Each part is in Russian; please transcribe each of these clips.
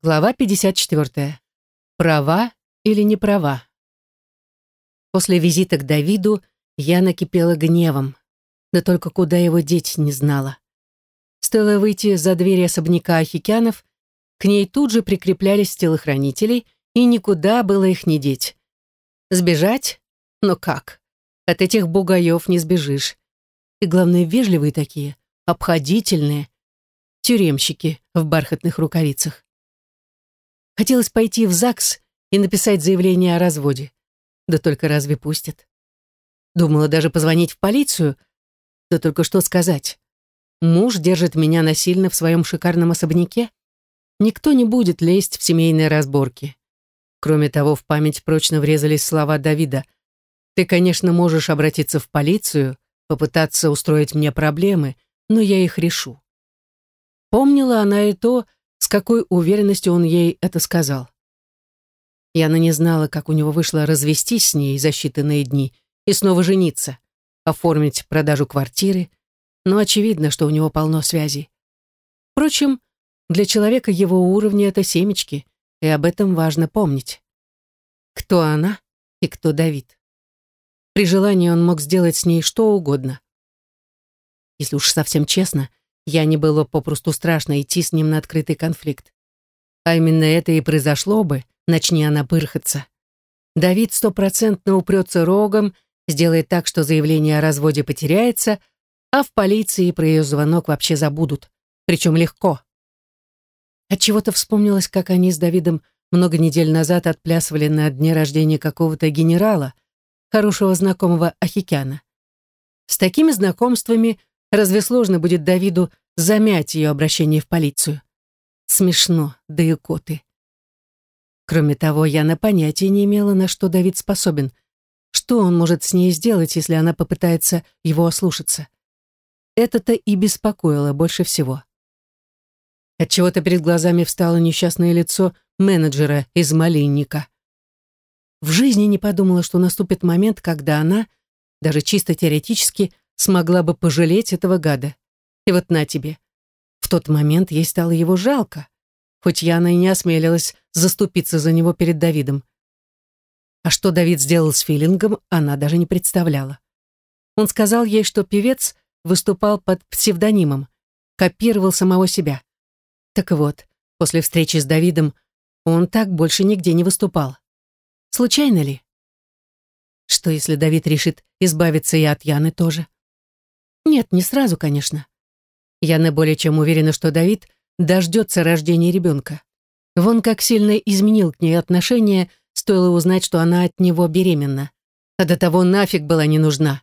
Глава 54. Права или не права? После визита к Давиду я накипела гневом, да только куда его деть не знала. Стоило выйти за двери особняка Ахикянов, к ней тут же прикреплялись телохранители, и никуда было их не деть. Сбежать? Но как? От этих бугаев не сбежишь. И главное, вежливые такие, обходительные. Тюремщики в бархатных рукавицах. Хотелось пойти в ЗАГС и написать заявление о разводе. Да только разве пустят? Думала даже позвонить в полицию. Да только что сказать? Муж держит меня насильно в своем шикарном особняке? Никто не будет лезть в семейные разборки. Кроме того, в память прочно врезались слова Давида. «Ты, конечно, можешь обратиться в полицию, попытаться устроить мне проблемы, но я их решу». Помнила она и то, с какой уверенностью он ей это сказал. Яна не знала, как у него вышло развестись с ней за считанные дни и снова жениться, оформить продажу квартиры, но очевидно, что у него полно связей. Впрочем, для человека его уровня это семечки, и об этом важно помнить. Кто она и кто Давид. При желании он мог сделать с ней что угодно. Если уж совсем честно, я не было попросту страшно идти с ним на открытый конфликт. А именно это и произошло бы, начни она пырхаться. Давид стопроцентно упрется рогом, сделает так, что заявление о разводе потеряется, а в полиции про ее звонок вообще забудут. Причем легко. Отчего-то вспомнилось, как они с Давидом много недель назад отплясывали на дне рождения какого-то генерала, хорошего знакомого Ахикяна. С такими знакомствами Разве сложно будет Давиду замять ее обращение в полицию? Смешно, да и коты. Кроме того, я на понятия не имела, на что Давид способен. Что он может с ней сделать, если она попытается его ослушаться? Это-то и беспокоило больше всего. Отчего-то перед глазами встало несчастное лицо менеджера из Малинника. В жизни не подумала, что наступит момент, когда она, даже чисто теоретически, смогла бы пожалеть этого гада. И вот на тебе. В тот момент ей стало его жалко, хоть Яна и не осмелилась заступиться за него перед Давидом. А что Давид сделал с Филингом, она даже не представляла. Он сказал ей, что певец выступал под псевдонимом, копировал самого себя. Так вот, после встречи с Давидом он так больше нигде не выступал. Случайно ли? Что, если Давид решит избавиться и от Яны тоже? Нет, не сразу, конечно. Яна более чем уверена, что Давид дождется рождения ребенка. Вон как сильно изменил к ней отношение, стоило узнать, что она от него беременна. А до того нафиг была не нужна.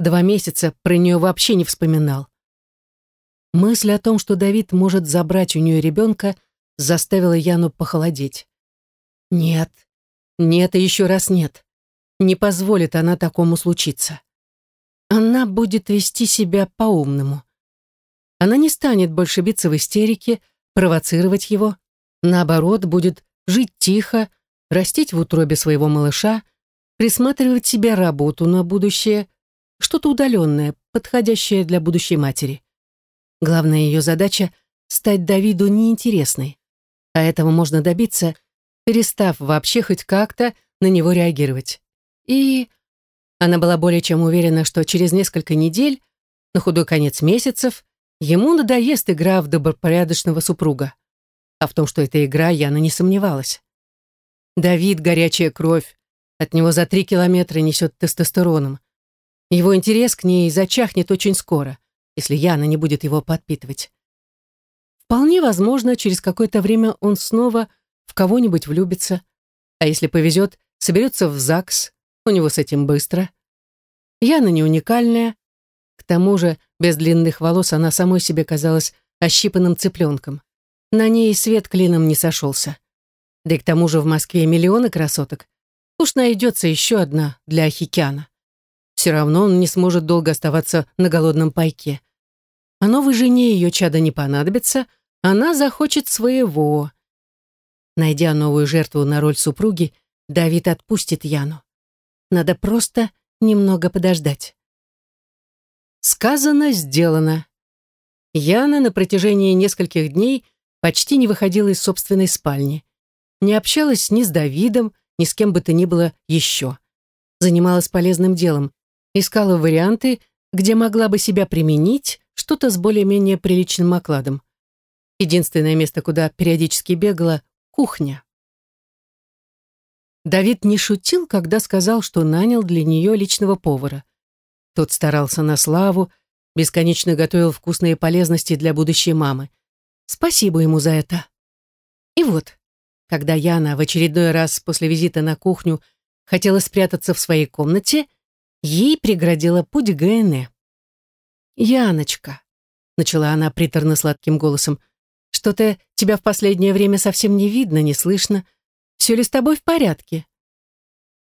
Два месяца про нее вообще не вспоминал. Мысль о том, что Давид может забрать у нее ребенка, заставила Яну похолодеть. Нет, нет и еще раз нет. Не позволит она такому случиться она будет вести себя по-умному. Она не станет больше биться в истерике, провоцировать его. Наоборот, будет жить тихо, растить в утробе своего малыша, присматривать себе работу на будущее, что-то удаленное, подходящее для будущей матери. Главная ее задача — стать Давиду неинтересной. А этого можно добиться, перестав вообще хоть как-то на него реагировать. И она была более чем уверена, что через несколько недель, на худой конец месяцев, ему надоест игра в добропорядочного супруга. А в том, что это игра, Яна не сомневалась. Давид — горячая кровь, от него за три километра несет тестостероном. Его интерес к ней зачахнет очень скоро, если Яна не будет его подпитывать. Вполне возможно, через какое-то время он снова в кого-нибудь влюбится, а если повезет, соберется в ЗАГС, у него с этим быстро. Яна не уникальная. К тому же, без длинных волос она самой себе казалась ощипанным цыпленком. На ней свет клином не сошелся. Да и к тому же в Москве миллионы красоток. Уж найдется еще одна для Ахикяна. Все равно он не сможет долго оставаться на голодном пайке. А новой жене ее чада не понадобится, она захочет своего. Найдя новую жертву на роль супруги, Давид отпустит Яну. Надо просто немного подождать. Сказано, сделано. Яна на протяжении нескольких дней почти не выходила из собственной спальни. Не общалась ни с Давидом, ни с кем бы то ни было еще. Занималась полезным делом, искала варианты, где могла бы себя применить, что-то с более-менее приличным окладом. Единственное место, куда периодически бегала — кухня. Давид не шутил, когда сказал, что нанял для нее личного повара. Тот старался на славу, бесконечно готовил вкусные полезности для будущей мамы. Спасибо ему за это. И вот, когда Яна в очередной раз после визита на кухню хотела спрятаться в своей комнате, ей преградила путь Гене. «Яночка», — начала она приторно-сладким голосом, «что-то тебя в последнее время совсем не видно, не слышно. Все ли с тобой в порядке?»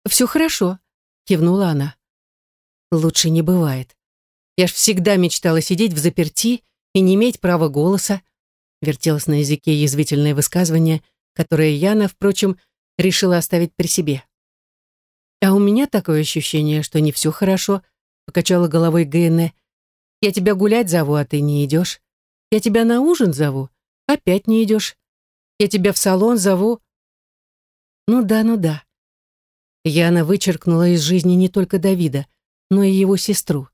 «Все хорошо», — кивнула она. «Лучше не бывает. Я ж всегда мечтала сидеть в заперти и не иметь права голоса», вертелось на языке язвительное высказывание, которое Яна, впрочем, решила оставить при себе. «А у меня такое ощущение, что не все хорошо», покачала головой Генне. «Я тебя гулять зову, а ты не идешь. Я тебя на ужин зову, опять не идешь. Я тебя в салон зову». «Ну да, ну да». Яна вычеркнула из жизни не только Давида, но и его сестру.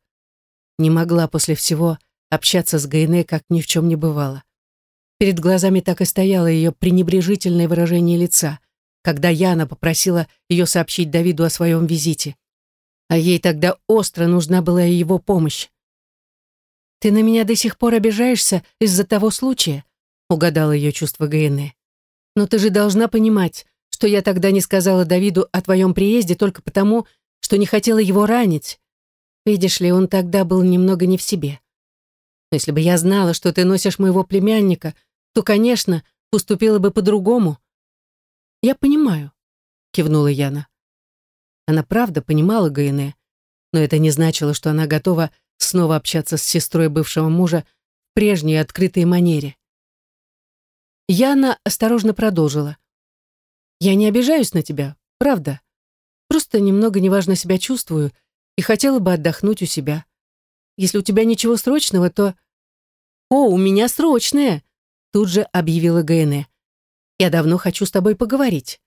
Не могла после всего общаться с Гайне, как ни в чем не бывало. Перед глазами так и стояло ее пренебрежительное выражение лица, когда Яна попросила ее сообщить Давиду о своем визите. А ей тогда остро нужна была его помощь. «Ты на меня до сих пор обижаешься из-за того случая?» — угадала ее чувство Гайне. «Но ты же должна понимать, что я тогда не сказала Давиду о твоем приезде только потому, что не хотела его ранить. Видишь ли, он тогда был немного не в себе. Если бы я знала, что ты носишь моего племянника, то, конечно, поступила бы по-другому. Я понимаю, кивнула Яна. Она правда понимала Гаине, но это не значило, что она готова снова общаться с сестрой бывшего мужа в прежней открытой манере. Яна осторожно продолжила. «Я не обижаюсь на тебя, правда. Просто немного неважно себя чувствую и хотела бы отдохнуть у себя. Если у тебя ничего срочного, то «О, у меня срочное!» Тут же объявила Гайне. «Я давно хочу с тобой поговорить.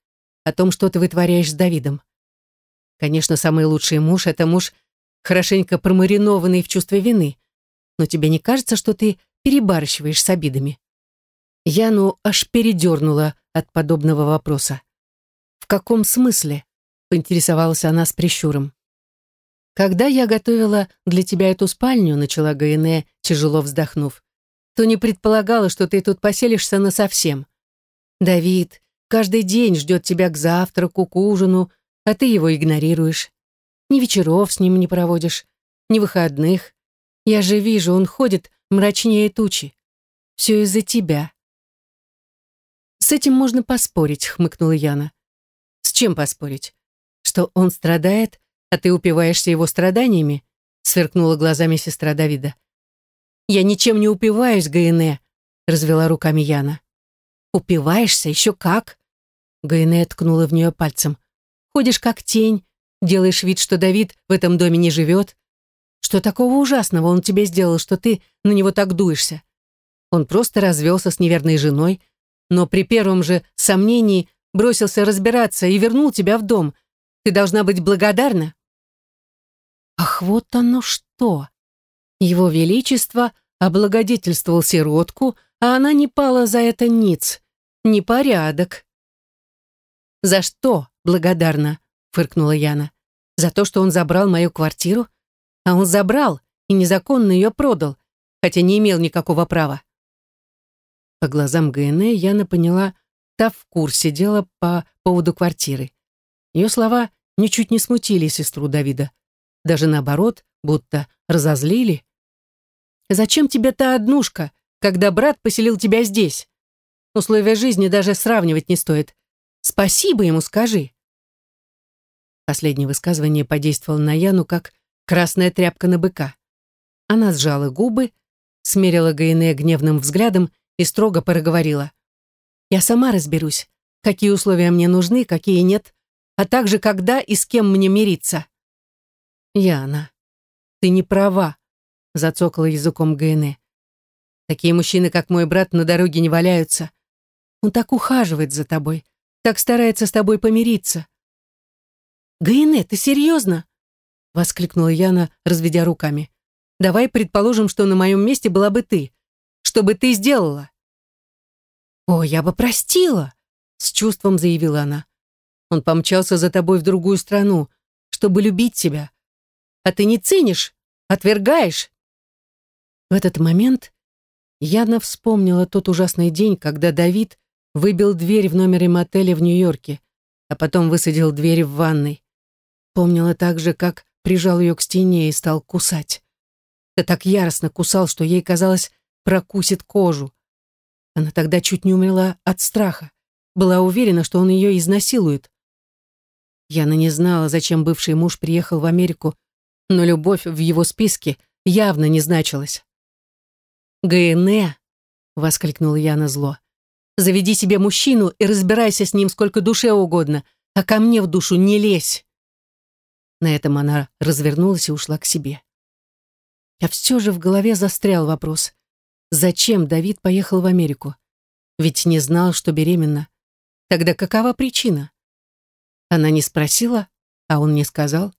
О том, что ты вытворяешь с Давидом. Конечно, самый лучший муж — это муж, хорошенько промаринованный в чувстве вины. Но тебе не кажется, что ты перебарщиваешь с обидами?» Яну аж передернула от подобного вопроса. «В каком смысле?» — поинтересовалась она с прищуром. «Когда я готовила для тебя эту спальню», — начала Гайне, тяжело вздохнув, то не предполагала, что ты тут поселишься насовсем. Давид каждый день ждет тебя к завтраку, к ужину, а ты его игнорируешь. Ни вечеров с ним не проводишь, ни выходных. Я же вижу, он ходит мрачнее тучи. Все из-за тебя. С этим можно поспорить, хмыкнула Яна. С чем поспорить? Что он страдает, а ты упиваешься его страданиями? Сверкнула глазами сестра Давида. «Я ничем не упиваюсь, Гаине», — развела руками Яна. «Упиваешься? Еще как?» Гаине ткнула в нее пальцем. «Ходишь как тень, делаешь вид, что Давид в этом доме не живет. Что такого ужасного он тебе сделал, что ты на него так дуешься? Он просто развелся с неверной женой, но при первом же сомнении бросился разбираться и вернул тебя в дом. Ты должна быть благодарна». «Ах, вот оно что!» Его Величество облагодетельствовал сиротку, а она не пала за это ниц. Непорядок. «За что благодарна?» — фыркнула Яна. «За то, что он забрал мою квартиру? А он забрал и незаконно ее продал, хотя не имел никакого права». По глазам ГНЭ Яна поняла, та в курсе дела по поводу квартиры. Ее слова ничуть не смутили сестру Давида. Даже наоборот, будто разозлили. Зачем тебе та однушка, когда брат поселил тебя здесь? Условия жизни даже сравнивать не стоит. Спасибо ему скажи. Последнее высказывание подействовало на Яну, как красная тряпка на быка. Она сжала губы, смерила Гаине гневным взглядом и строго проговорила. «Я сама разберусь, какие условия мне нужны, какие нет, а также когда и с кем мне мириться». «Яна, ты не права», зацокала языком Гайне. Такие мужчины, как мой брат, на дороге не валяются. Он так ухаживает за тобой, так старается с тобой помириться. «Гаине, ты серьезно?» — воскликнула Яна, разведя руками. «Давай предположим, что на моем месте была бы ты. Что бы ты сделала?» «О, я бы простила!» — с чувством заявила она. «Он помчался за тобой в другую страну, чтобы любить тебя. А ты не ценишь, отвергаешь». В этот момент Яна вспомнила тот ужасный день, когда Давид выбил дверь в номере мотеля в Нью-Йорке, а потом высадил дверь в ванной. Помнила также, как прижал ее к стене и стал кусать. Да так яростно кусал, что ей казалось, прокусит кожу. Она тогда чуть не умерла от страха. Была уверена, что он ее изнасилует. Яна не знала, зачем бывший муж приехал в Америку, но любовь в его списке явно не значилась. «ГНЭ!» — воскликнула Яна зло. «Заведи себе мужчину и разбирайся с ним сколько душе угодно, а ко мне в душу не лезь!» На этом она развернулась и ушла к себе. А все же в голове застрял вопрос. Зачем Давид поехал в Америку? Ведь не знал, что беременна. Тогда какова причина? Она не спросила, а он не сказал.